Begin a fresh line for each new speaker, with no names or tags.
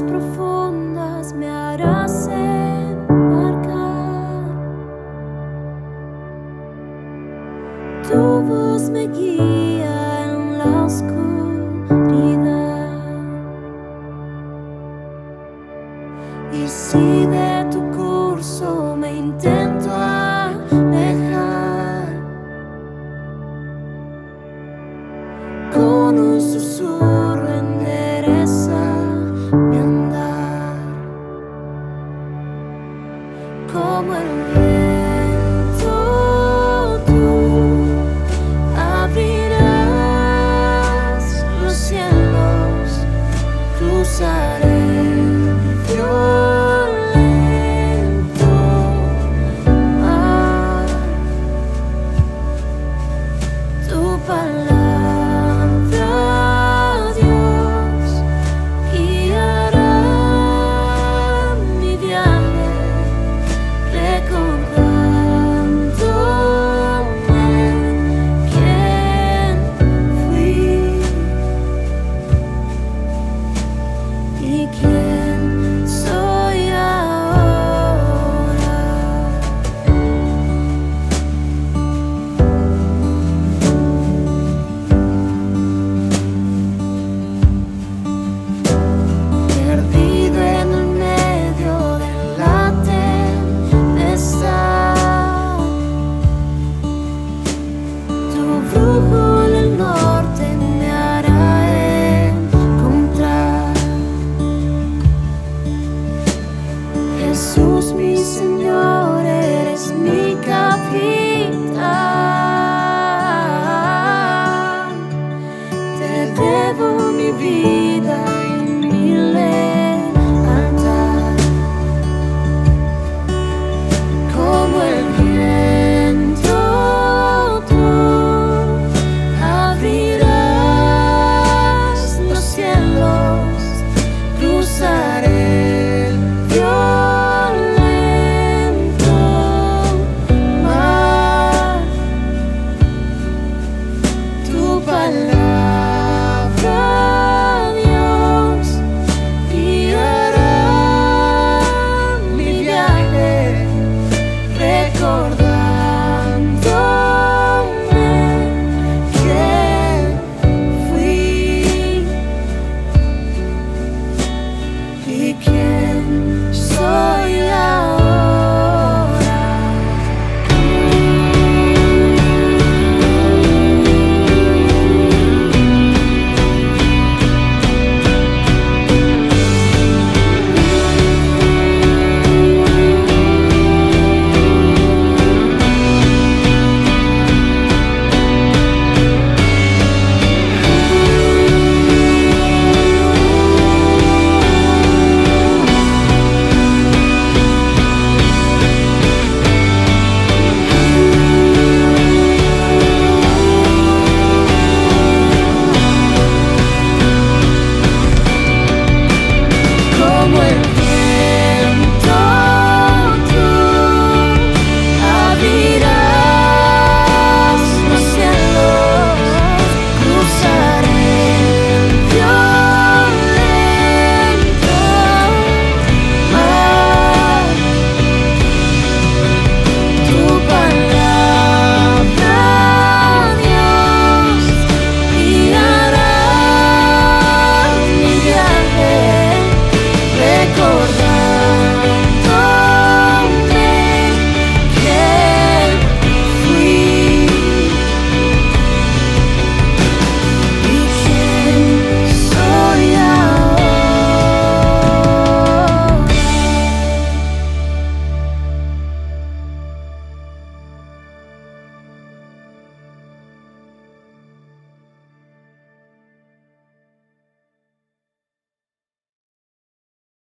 profundas me harás embarcar. Tu voz me guía en la oscuridad. Y si de tu curso me intento alejar, con un susurro. como el Jesús mi Señor, eres mi capitán. Te debo mi vida.